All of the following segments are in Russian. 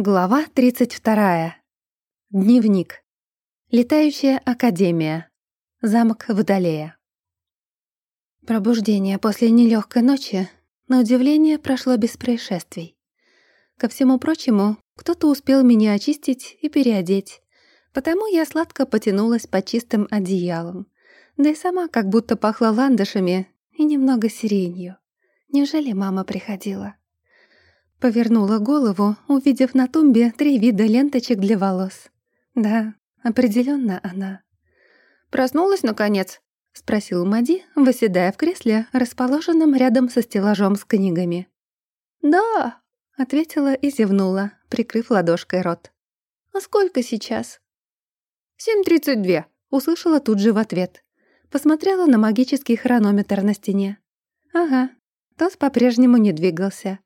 Глава 32. Дневник. Летающая академия. Замок Водолея. Пробуждение после нелегкой ночи, на удивление, прошло без происшествий. Ко всему прочему, кто-то успел меня очистить и переодеть, потому я сладко потянулась под чистым одеялом, да и сама как будто пахла ландышами и немного сиренью. Неужели мама приходила? Повернула голову, увидев на тумбе три вида ленточек для волос. Да, определенно она. «Проснулась, наконец?» — спросил Мади, выседая в кресле, расположенном рядом со стеллажом с книгами. «Да», — ответила и зевнула, прикрыв ладошкой рот. «А сколько сейчас?» «Семь тридцать две», — услышала тут же в ответ. Посмотрела на магический хронометр на стене. «Ага, тот по-прежнему не двигался.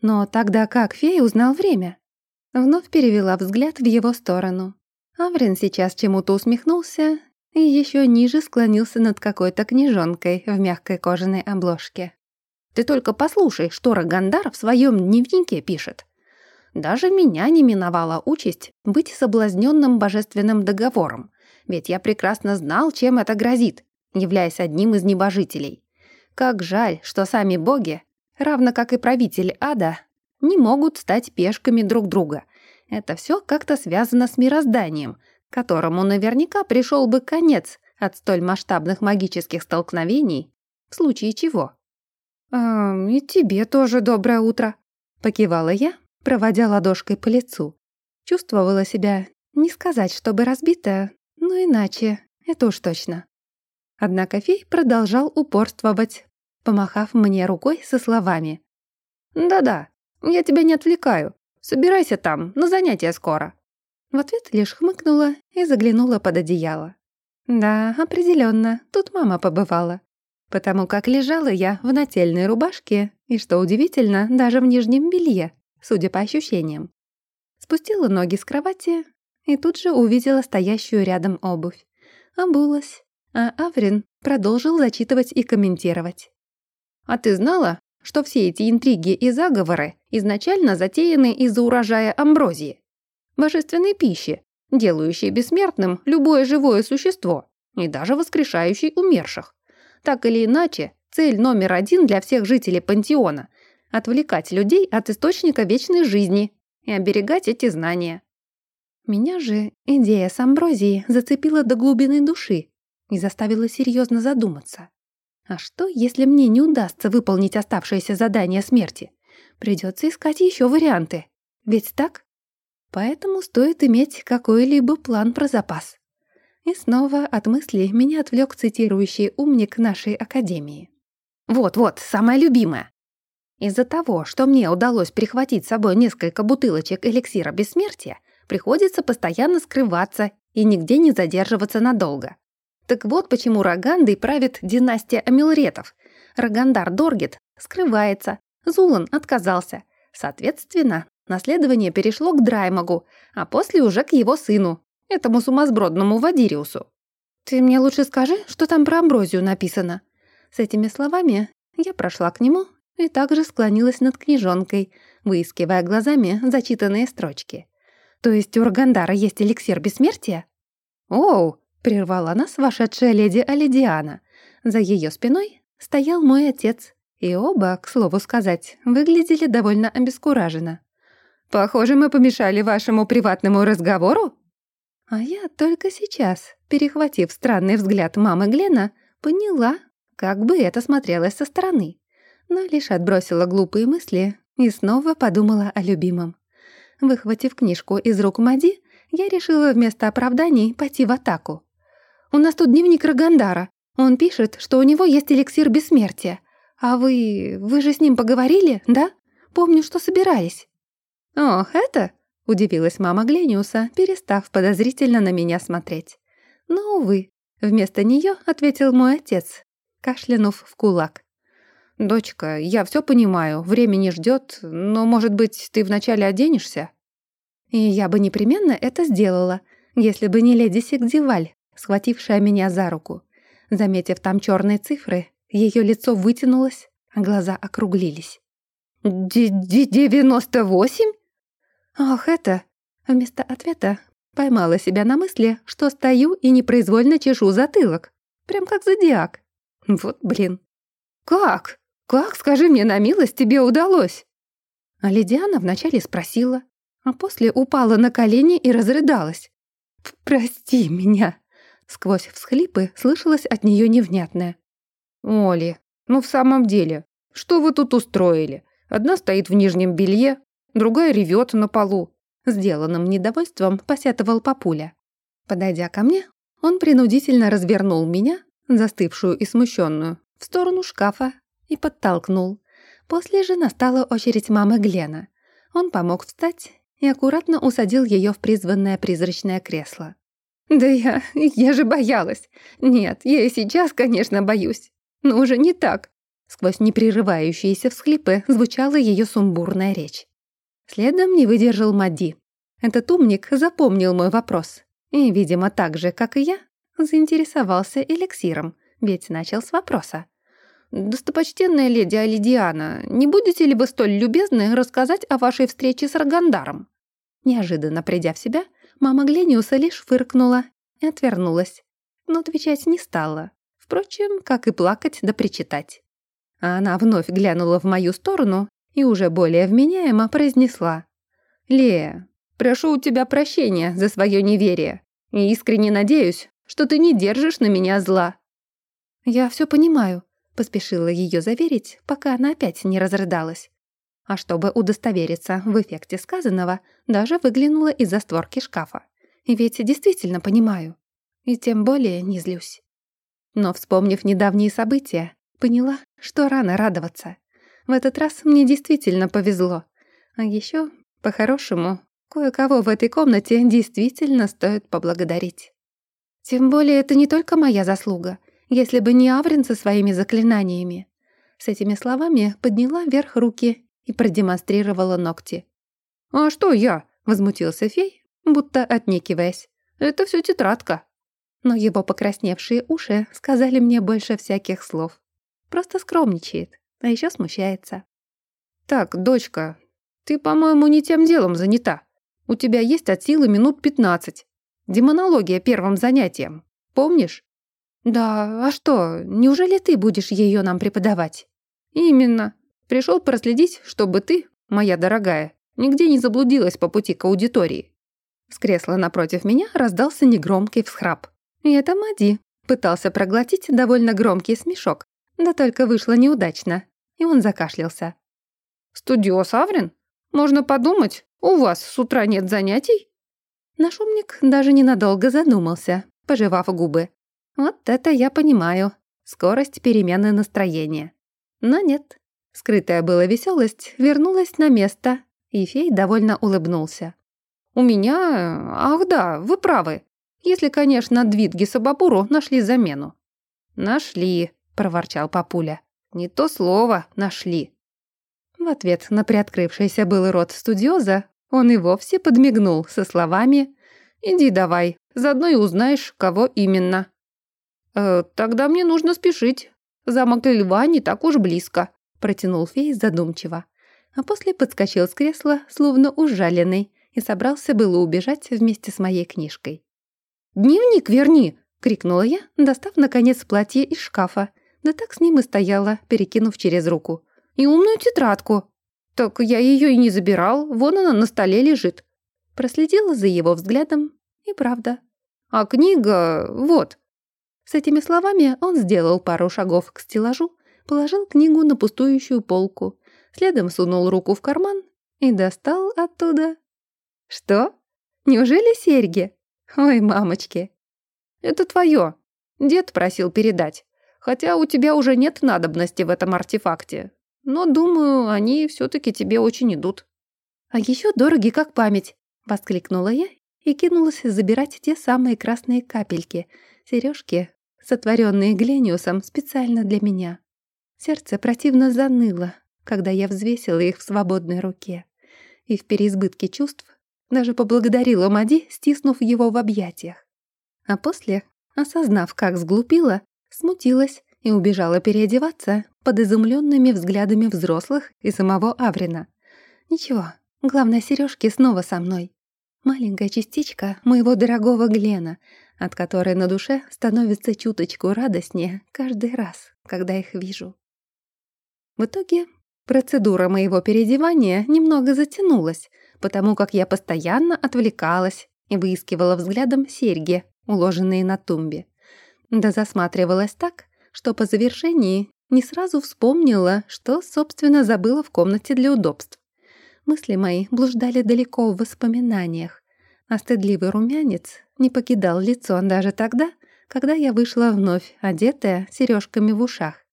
Но тогда как фея узнал время? Вновь перевела взгляд в его сторону. Аврин сейчас чему-то усмехнулся и еще ниже склонился над какой-то книжонкой в мягкой кожаной обложке. «Ты только послушай, что Рагандар в своем дневнике пишет. Даже меня не миновала участь быть соблазненным божественным договором, ведь я прекрасно знал, чем это грозит, являясь одним из небожителей. Как жаль, что сами боги равно как и правитель ада, не могут стать пешками друг друга. Это все как-то связано с мирозданием, которому наверняка пришел бы конец от столь масштабных магических столкновений, в случае чего. «А, и тебе тоже доброе утро», — покивала я, проводя ладошкой по лицу. Чувствовала себя, не сказать, чтобы разбитая, но иначе, это уж точно. Однако фей продолжал упорствовать, помахав мне рукой со словами. «Да-да, я тебя не отвлекаю. Собирайся там, на занятия скоро». В ответ лишь хмыкнула и заглянула под одеяло. Да, определенно, тут мама побывала. Потому как лежала я в нательной рубашке и, что удивительно, даже в нижнем белье, судя по ощущениям. Спустила ноги с кровати и тут же увидела стоящую рядом обувь. Обулась, а Аврин продолжил зачитывать и комментировать. А ты знала, что все эти интриги и заговоры изначально затеяны из-за урожая амброзии? Божественной пищи, делающей бессмертным любое живое существо и даже воскрешающей умерших. Так или иначе, цель номер один для всех жителей пантеона – отвлекать людей от источника вечной жизни и оберегать эти знания. Меня же идея с амброзией зацепила до глубины души и заставила серьезно задуматься. А что, если мне не удастся выполнить оставшееся задание смерти? Придется искать еще варианты. Ведь так? Поэтому стоит иметь какой-либо план про запас. И снова от мыслей меня отвлек цитирующий умник нашей академии. «Вот-вот, самое любимое. Из-за того, что мне удалось прихватить с собой несколько бутылочек эликсира бессмертия, приходится постоянно скрываться и нигде не задерживаться надолго. Так вот почему Рогандой правит династия Амилретов. Рогандар Доргет скрывается, Зулан отказался. Соответственно, наследование перешло к Драймагу, а после уже к его сыну, этому сумасбродному Вадириусу. «Ты мне лучше скажи, что там про амброзию написано». С этими словами я прошла к нему и также склонилась над книжонкой, выискивая глазами зачитанные строчки. «То есть у Рогандара есть эликсир бессмертия?» «Оу!» Прервала нас вошедшая леди Алидиана. За ее спиной стоял мой отец, и оба, к слову сказать, выглядели довольно обескураженно. «Похоже, мы помешали вашему приватному разговору?» А я только сейчас, перехватив странный взгляд мамы Глена, поняла, как бы это смотрелось со стороны. Но лишь отбросила глупые мысли и снова подумала о любимом. Выхватив книжку из рук Мади, я решила вместо оправданий пойти в атаку. У нас тут дневник Рагандара. Он пишет, что у него есть эликсир бессмертия. А вы... вы же с ним поговорили, да? Помню, что собирались». «Ох, это?» — удивилась мама Глениуса, перестав подозрительно на меня смотреть. «Ну, увы». Вместо нее ответил мой отец, кашлянув в кулак. «Дочка, я все понимаю, время не ждет, но, может быть, ты вначале оденешься?» И я бы непременно это сделала, если бы не леди Сигдиваль, схватившая меня за руку. Заметив там черные цифры, ее лицо вытянулось, а глаза округлились. «Девяносто восемь?» «Ах, это...» Вместо ответа поймала себя на мысли, что стою и непроизвольно чешу затылок. Прям как зодиак. Вот блин. «Как? Как, скажи мне на милость, тебе удалось?» А Лидиана вначале спросила, а после упала на колени и разрыдалась. «Прости меня!» Сквозь всхлипы слышалось от нее невнятное. «Оли, ну в самом деле, что вы тут устроили? Одна стоит в нижнем белье, другая ревет на полу». Сделанным недовольством посетовал папуля. Подойдя ко мне, он принудительно развернул меня, застывшую и смущенную, в сторону шкафа и подтолкнул. После же настала очередь мамы Глена. Он помог встать и аккуратно усадил ее в призванное призрачное кресло. «Да я... я же боялась. Нет, я и сейчас, конечно, боюсь. Но уже не так». Сквозь непрерывающиеся всхлипы звучала ее сумбурная речь. Следом не выдержал Мади. Этот умник запомнил мой вопрос. И, видимо, так же, как и я, заинтересовался эликсиром, ведь начал с вопроса. «Достопочтенная леди Алидиана, не будете ли вы столь любезны рассказать о вашей встрече с Аргандаром?» Неожиданно придя в себя, мама Глениуса лишь фыркнула и отвернулась, но отвечать не стала. Впрочем, как и плакать да причитать. А она вновь глянула в мою сторону и уже более вменяемо произнесла. «Лея, прошу у тебя прощения за свое неверие и искренне надеюсь, что ты не держишь на меня зла». «Я все понимаю», Поспешила ее заверить, пока она опять не разрыдалась. А чтобы удостовериться в эффекте сказанного, даже выглянула из-за створки шкафа. Ведь действительно понимаю. И тем более не злюсь. Но, вспомнив недавние события, поняла, что рано радоваться. В этот раз мне действительно повезло. А еще, по-хорошему, кое-кого в этой комнате действительно стоит поблагодарить. Тем более это не только моя заслуга если бы не Аврин со своими заклинаниями. С этими словами подняла вверх руки и продемонстрировала ногти. «А что я?» — возмутился фей, будто отнекиваясь. «Это все тетрадка». Но его покрасневшие уши сказали мне больше всяких слов. Просто скромничает, а еще смущается. «Так, дочка, ты, по-моему, не тем делом занята. У тебя есть от силы минут пятнадцать. Демонология первым занятием. Помнишь?» «Да, а что, неужели ты будешь ее нам преподавать?» «Именно. Пришел проследить, чтобы ты, моя дорогая, нигде не заблудилась по пути к аудитории». С кресла напротив меня раздался негромкий всхрап. И это Мади пытался проглотить довольно громкий смешок, да только вышло неудачно, и он закашлялся. «Студиос Аврин? Можно подумать, у вас с утра нет занятий?» Наш умник даже ненадолго задумался, пожевав губы. Вот это я понимаю. Скорость перемены настроения. Но нет. Скрытая была веселость вернулась на место, и фей довольно улыбнулся. «У меня... Ах да, вы правы. Если, конечно, Двидги Сабабуру нашли замену». «Нашли», — проворчал папуля. «Не то слово «нашли». В ответ на приоткрывшийся был рот студиоза он и вовсе подмигнул со словами «Иди давай, заодно и узнаешь, кого именно». «Э, «Тогда мне нужно спешить. Замок Льва не так уж близко», — протянул фей задумчиво. А после подскочил с кресла, словно ужаленный, и собрался было убежать вместе с моей книжкой. «Дневник верни!» — крикнула я, достав, наконец, платье из шкафа. Да так с ним и стояла, перекинув через руку. «И умную тетрадку!» «Так я ее и не забирал, вон она на столе лежит». Проследила за его взглядом, и правда. «А книга... вот!» С этими словами он сделал пару шагов к стеллажу, положил книгу на пустующую полку, следом сунул руку в карман и достал оттуда... Что? Неужели серьги? Ой, мамочки. Это твое. Дед просил передать. Хотя у тебя уже нет надобности в этом артефакте. Но, думаю, они все-таки тебе очень идут. А еще дороги как память, воскликнула я и кинулась забирать те самые красные капельки, сережки, сотворенные Глениусом специально для меня. Сердце противно заныло, когда я взвесила их в свободной руке. И в переизбытке чувств даже поблагодарила Мади, стиснув его в объятиях. А после, осознав, как сглупила, смутилась и убежала переодеваться под изумленными взглядами взрослых и самого Аврина. Ничего, Главное, сережки снова со мной. Маленькая частичка моего дорогого Глена, от которой на душе становится чуточку радостнее каждый раз, когда их вижу. В итоге процедура моего переодевания немного затянулась, потому как я постоянно отвлекалась и выискивала взглядом серьги, уложенные на тумбе. Да засматривалась так, что по завершении не сразу вспомнила, что, собственно, забыла в комнате для удобств. Мысли мои блуждали далеко в воспоминаниях, а стыдливый румянец не покидал лицо даже тогда, когда я вышла вновь, одетая сережками в ушах.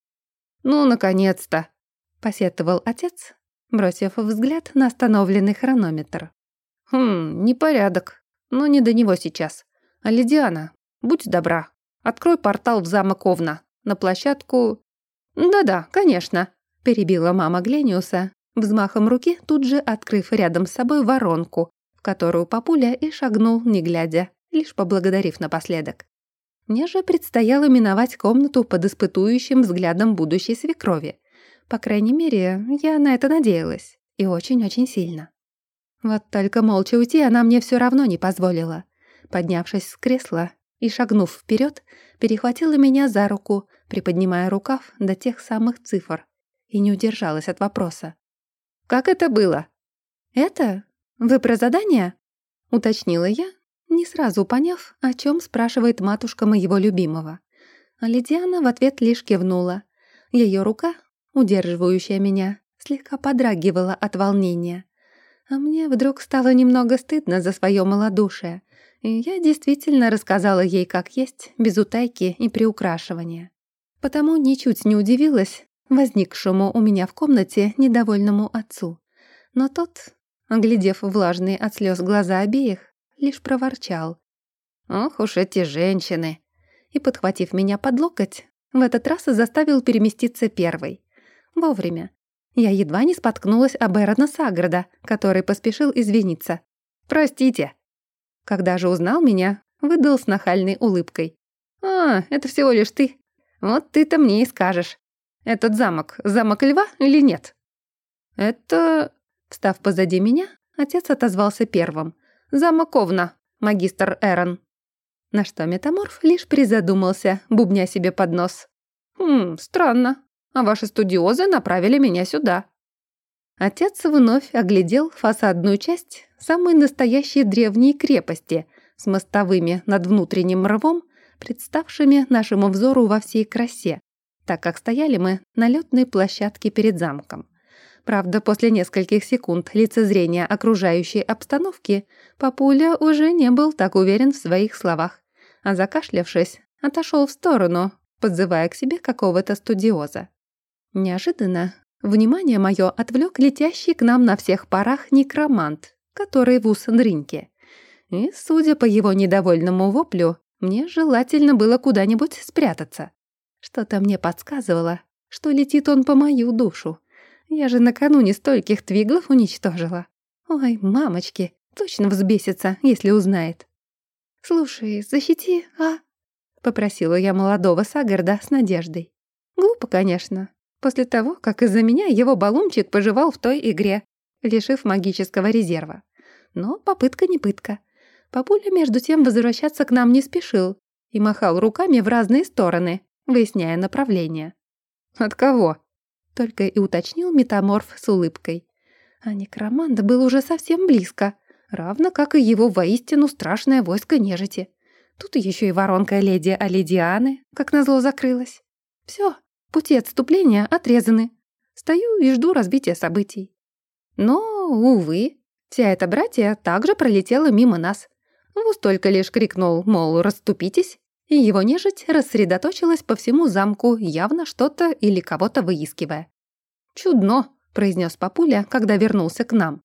«Ну, наконец-то!» — посетовал отец, бросив взгляд на остановленный хронометр. «Хм, непорядок, но не до него сейчас. Лидиана, будь добра, открой портал в замок Овна, на площадку «Да-да, конечно», — перебила мама Глениуса, взмахом руки тут же открыв рядом с собой воронку, в которую папуля и шагнул, не глядя, лишь поблагодарив напоследок. Мне же предстояло миновать комнату под испытующим взглядом будущей свекрови. По крайней мере, я на это надеялась. И очень-очень сильно. Вот только молча уйти она мне все равно не позволила. Поднявшись с кресла и шагнув вперед, перехватила меня за руку, приподнимая рукав до тех самых цифр, и не удержалась от вопроса. «Как это было?» «Это? Вы про задание?» — уточнила я, не сразу поняв, о чем спрашивает матушка моего любимого. А Лидиана в ответ лишь кивнула. Ее рука, удерживающая меня, слегка подрагивала от волнения. А мне вдруг стало немного стыдно за свое малодушие, и я действительно рассказала ей как есть, без утайки и приукрашивания потому ничуть не удивилась возникшему у меня в комнате недовольному отцу. Но тот, оглядев влажные от слез глаза обеих, лишь проворчал. «Ох уж эти женщины!» И, подхватив меня под локоть, в этот раз заставил переместиться первой. Вовремя. Я едва не споткнулась об Эрона Саграда, который поспешил извиниться. «Простите!» Когда же узнал меня, выдал с нахальной улыбкой. «А, это всего лишь ты. Вот ты-то мне и скажешь. Этот замок — замок льва или нет?» «Это...» Встав позади меня, отец отозвался первым. «Замок Овна, магистр Эрон». На что метаморф лишь призадумался, бубня себе под нос. «Хм, странно. А ваши студиозы направили меня сюда». Отец вновь оглядел фасадную часть самой настоящей древней крепости с мостовыми над внутренним рвом представшими нашему взору во всей красе, так как стояли мы на лётной площадке перед замком. Правда, после нескольких секунд лицезрения окружающей обстановки папуля уже не был так уверен в своих словах, а закашлявшись, отошел в сторону, подзывая к себе какого-то студиоза. Неожиданно внимание мое отвлек летящий к нам на всех парах некромант, который в ус дриньки. И, судя по его недовольному воплю, мне желательно было куда-нибудь спрятаться. Что-то мне подсказывало, что летит он по мою душу. Я же накануне стольких твиглов уничтожила. Ой, мамочки, точно взбесится, если узнает. «Слушай, защити, а?» — попросила я молодого Сагарда с надеждой. Глупо, конечно, после того, как из-за меня его баллончик пожевал в той игре, лишив магического резерва. Но попытка не пытка. Папуля, между тем, возвращаться к нам не спешил и махал руками в разные стороны, выясняя направление. «От кого?» — только и уточнил метаморф с улыбкой. А некромант был уже совсем близко, равно как и его воистину страшное войско нежити. Тут еще и воронка леди Алидианы, как назло, закрылась. Все, пути отступления отрезаны. Стою и жду разбития событий. Но, увы, вся эта братья также пролетела мимо нас, Вуз только лишь крикнул, мол, расступитесь, и его нежить рассредоточилась по всему замку, явно что-то или кого-то выискивая. «Чудно», — произнес папуля, когда вернулся к нам.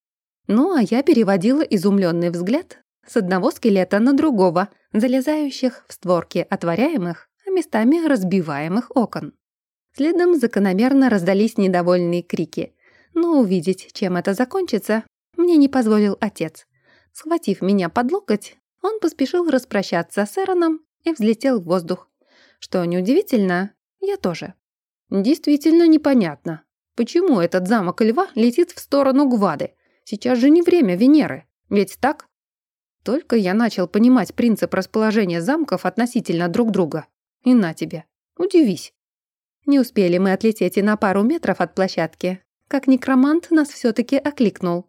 Ну, а я переводила изумленный взгляд с одного скелета на другого, залезающих в створки отворяемых, а местами разбиваемых окон. Следом закономерно раздались недовольные крики. Но увидеть, чем это закончится, мне не позволил отец. Схватив меня под локоть, он поспешил распрощаться с Эроном и взлетел в воздух. Что неудивительно, я тоже. Действительно непонятно, почему этот замок льва летит в сторону Гвады. Сейчас же не время Венеры, ведь так? Только я начал понимать принцип расположения замков относительно друг друга. И на тебе, удивись. Не успели мы отлететь и на пару метров от площадки, как некромант нас все таки окликнул.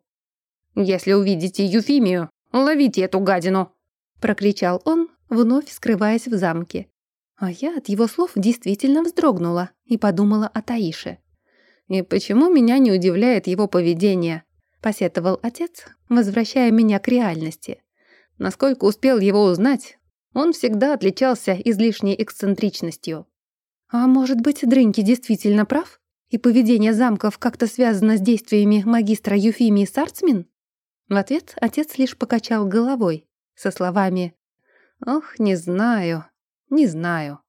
«Если увидите Юфимию, ловите эту гадину!» прокричал он, вновь скрываясь в замке. А я от его слов действительно вздрогнула и подумала о Таише. «И почему меня не удивляет его поведение?» — посетовал отец, возвращая меня к реальности. Насколько успел его узнать, он всегда отличался излишней эксцентричностью. А может быть, Дрыньки действительно прав? И поведение замков как-то связано с действиями магистра Юфимии Сарцмин? В ответ отец лишь покачал головой со словами «Ох, не знаю, не знаю».